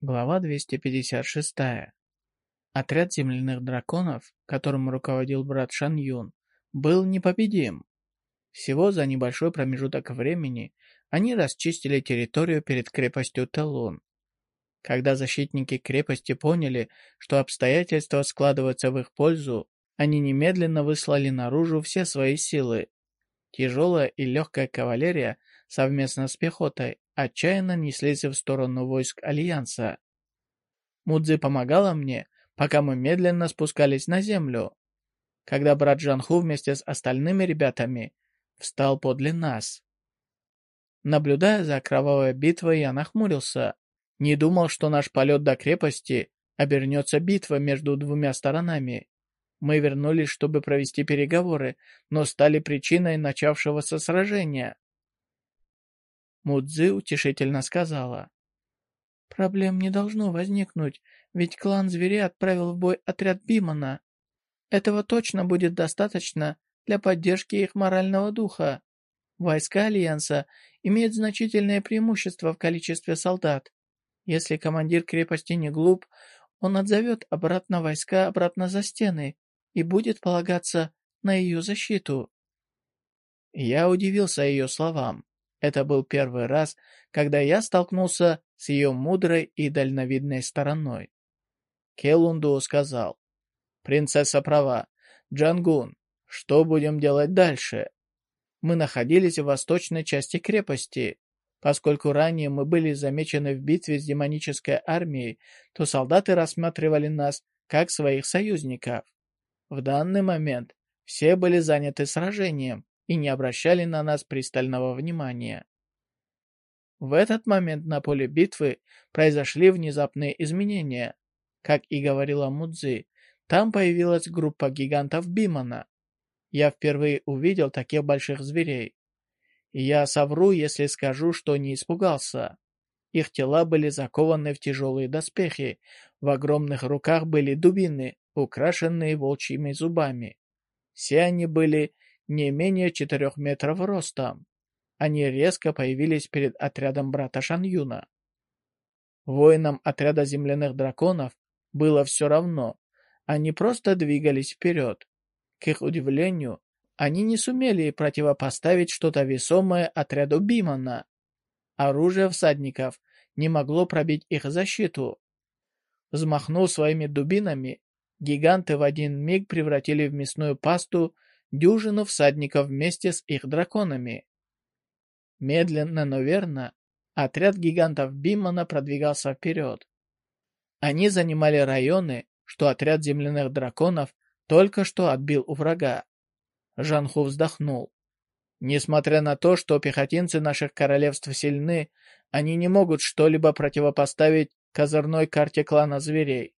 Глава 256. Отряд земляных драконов, которым руководил брат Шан Юн, был непобедим. Всего за небольшой промежуток времени они расчистили территорию перед крепостью Телун. Когда защитники крепости поняли, что обстоятельства складываются в их пользу, они немедленно выслали наружу все свои силы. Тяжелая и легкая кавалерия совместно с пехотой отчаянно неслись в сторону войск Альянса. Мудзи помогала мне, пока мы медленно спускались на землю. Когда брат Джанху вместе с остальными ребятами встал подле нас. Наблюдая за кровавой битвой, я нахмурился. Не думал, что наш полет до крепости обернется битвой между двумя сторонами. Мы вернулись, чтобы провести переговоры, но стали причиной начавшегося сражения. Мудзи утешительно сказала. «Проблем не должно возникнуть, ведь клан зверей отправил в бой отряд Бимана. Этого точно будет достаточно для поддержки их морального духа. Войска Альянса имеют значительное преимущество в количестве солдат. Если командир крепости не глуп, он отзовет обратно войска обратно за стены и будет полагаться на ее защиту. Я удивился ее словам. Это был первый раз, когда я столкнулся с ее мудрой и дальновидной стороной. Келунду сказал, «Принцесса права. Джангун, что будем делать дальше?» Мы находились в восточной части крепости. Поскольку ранее мы были замечены в битве с демонической армией, то солдаты рассматривали нас как своих союзников. В данный момент все были заняты сражением, и не обращали на нас пристального внимания. В этот момент на поле битвы произошли внезапные изменения. Как и говорила Мудзи, там появилась группа гигантов Бимана. Я впервые увидел таких больших зверей. я совру, если скажу, что не испугался. Их тела были закованы в тяжелые доспехи, в огромных руках были дубины, украшенные волчьими зубами. Все они были не менее четырех метров ростом. Они резко появились перед отрядом брата Шаньюна. Воинам отряда земляных драконов было все равно. Они просто двигались вперед. К их удивлению, они не сумели противопоставить что-то весомое отряду Бимана. Оружие всадников не могло пробить их защиту. Взмахнув своими дубинами, гиганты в один миг превратили в мясную пасту дюжину всадников вместе с их драконами. Медленно, но верно, отряд гигантов Бимана продвигался вперед. Они занимали районы, что отряд земляных драконов только что отбил у врага. Жанху вздохнул. Несмотря на то, что пехотинцы наших королевств сильны, они не могут что-либо противопоставить козырной карте клана зверей.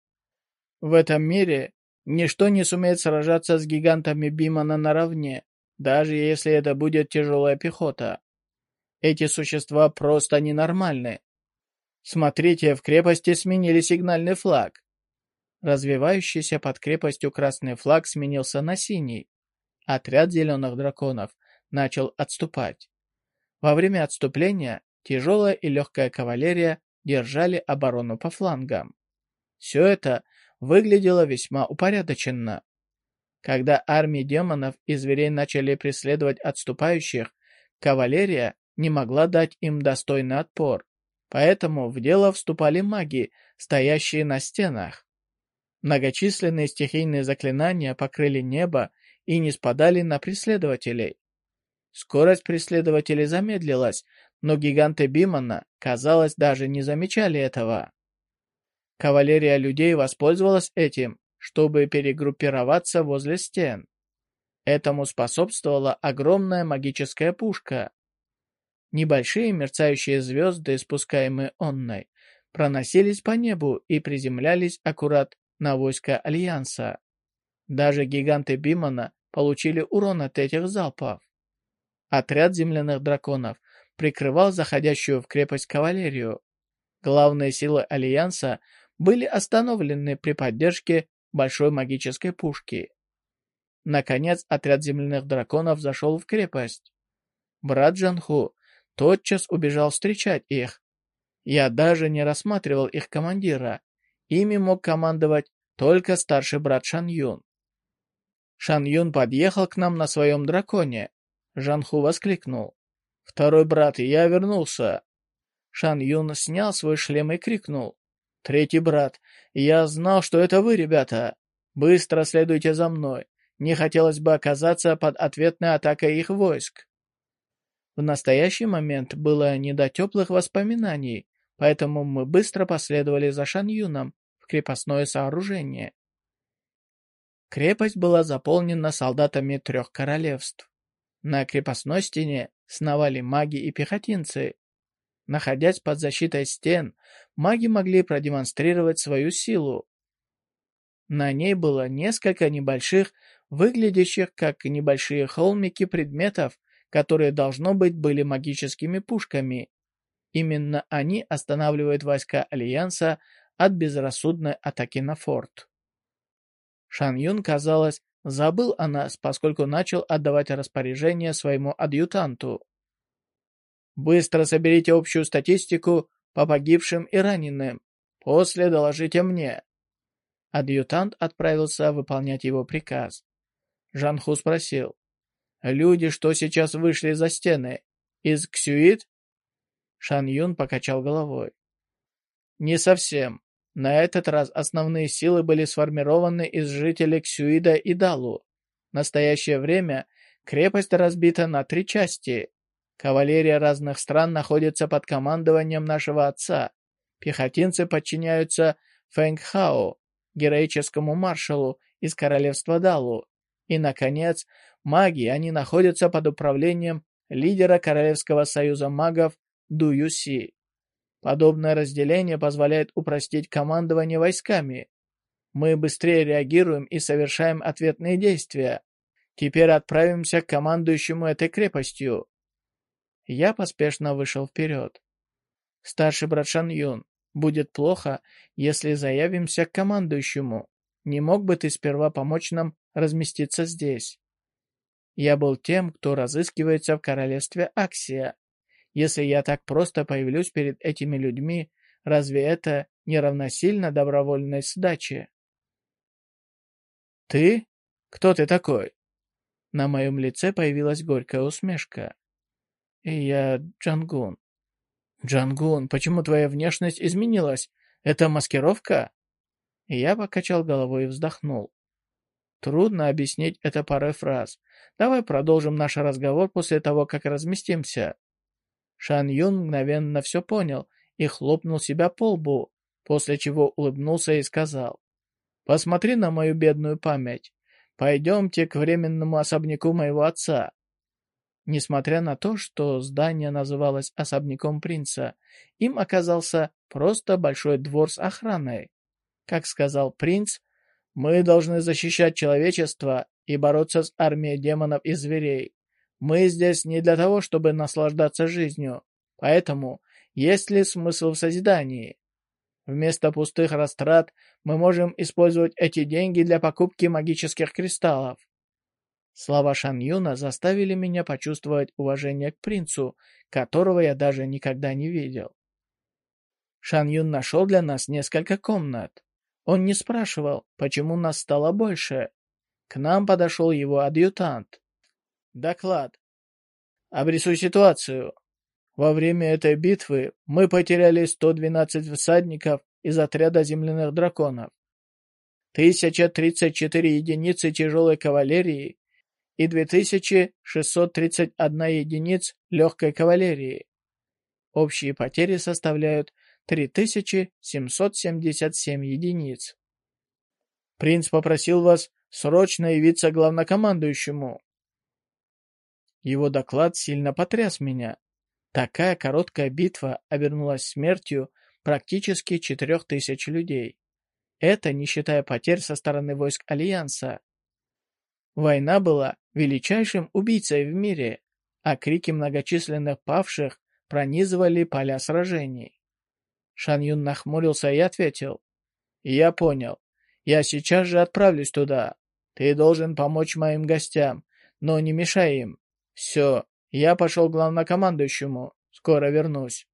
В этом мире Ничто не сумеет сражаться с гигантами Бимана наравне, даже если это будет тяжелая пехота. Эти существа просто ненормальны. Смотрите, в крепости сменили сигнальный флаг. Развивающийся под крепостью красный флаг сменился на синий. Отряд зеленых драконов начал отступать. Во время отступления тяжелая и легкая кавалерия держали оборону по флангам. Все это выглядело весьма упорядоченно. Когда армии демонов и зверей начали преследовать отступающих, кавалерия не могла дать им достойный отпор, поэтому в дело вступали маги, стоящие на стенах. Многочисленные стихийные заклинания покрыли небо и не спадали на преследователей. Скорость преследователей замедлилась, но гиганты Бимана, казалось, даже не замечали этого. Кавалерия людей воспользовалась этим, чтобы перегруппироваться возле стен. Этому способствовала огромная магическая пушка. Небольшие мерцающие звезды, спускаемые онной, проносились по небу и приземлялись аккурат на войско Альянса. Даже гиганты Бимана получили урон от этих залпов. Отряд земляных драконов прикрывал заходящую в крепость кавалерию. Главные силы Альянса были остановлены при поддержке большой магической пушки. Наконец, отряд земляных драконов зашел в крепость. Брат Джанху тотчас убежал встречать их. Я даже не рассматривал их командира. Ими мог командовать только старший брат Шан Юн. Шан Юн подъехал к нам на своем драконе. Жанху воскликнул. «Второй брат, я вернулся!» Шан Юн снял свой шлем и крикнул. «Третий брат, я знал, что это вы, ребята! Быстро следуйте за мной! Не хотелось бы оказаться под ответной атакой их войск!» В настоящий момент было не до теплых воспоминаний, поэтому мы быстро последовали за Шан Юном в крепостное сооружение. Крепость была заполнена солдатами трех королевств. На крепостной стене сновали маги и пехотинцы. Находясь под защитой стен, маги могли продемонстрировать свою силу. На ней было несколько небольших, выглядящих как небольшие холмики предметов, которые, должно быть, были магическими пушками. Именно они останавливают войска Альянса от безрассудной атаки на форт. Шан Юн, казалось, забыл о нас, поскольку начал отдавать распоряжение своему адъютанту. «Быстро соберите общую статистику по погибшим и раненым. После доложите мне». Адъютант отправился выполнять его приказ. Жанху спросил. Люди, что сейчас вышли за стены, из Ксюит? Шан Юн покачал головой. Не совсем. На этот раз основные силы были сформированы из жителей Ксюида и Далу. В настоящее время крепость разбита на три части. Кавалерия разных стран находится под командованием нашего отца. Пехотинцы подчиняются Фэнг Хао, героическому маршалу из королевства Далу. И, наконец, маги, они находятся под управлением лидера Королевского союза магов Ду Юси. Подобное разделение позволяет упростить командование войсками. Мы быстрее реагируем и совершаем ответные действия. Теперь отправимся к командующему этой крепостью. Я поспешно вышел вперед. Старший брат Шан Юн, будет плохо, если заявимся к командующему. Не мог бы ты сперва помочь нам разместиться здесь? Я был тем, кто разыскивается в королевстве Аксия. Если я так просто появлюсь перед этими людьми, разве это не равносильно добровольной сдаче? «Ты? Кто ты такой?» На моем лице появилась горькая усмешка. Я Джангун. «Джангун, почему твоя внешность изменилась? Это маскировка?» Я покачал головой и вздохнул. Трудно объяснить это парой фраз. Давай продолжим наш разговор после того, как разместимся. Шан Юн мгновенно все понял и хлопнул себя по лбу, после чего улыбнулся и сказал. «Посмотри на мою бедную память. Пойдемте к временному особняку моего отца». Несмотря на то, что здание называлось особняком принца, им оказался просто большой двор с охраной. Как сказал принц, мы должны защищать человечество и бороться с армией демонов и зверей. Мы здесь не для того, чтобы наслаждаться жизнью, поэтому есть ли смысл в созидании? Вместо пустых растрат мы можем использовать эти деньги для покупки магических кристаллов. Слова Шан Юна заставили меня почувствовать уважение к принцу, которого я даже никогда не видел. Шан Юн нашел для нас несколько комнат. Он не спрашивал, почему нас стало больше. К нам подошел его адъютант. Доклад. Обрисуй ситуацию. Во время этой битвы мы потеряли 112 всадников из отряда земляных драконов, 1034 единицы тяжелой кавалерии и 2631 единиц легкой кавалерии. Общие потери составляют 3777 единиц. Принц попросил вас срочно явиться главнокомандующему. Его доклад сильно потряс меня. Такая короткая битва обернулась смертью практически четырех тысяч людей. Это не считая потерь со стороны войск Альянса. Война была величайшим убийцей в мире, а крики многочисленных павших пронизывали поля сражений. Шан Юн нахмурился и ответил. «Я понял. Я сейчас же отправлюсь туда. Ты должен помочь моим гостям, но не мешай им. Все, я пошел к главнокомандующему. Скоро вернусь».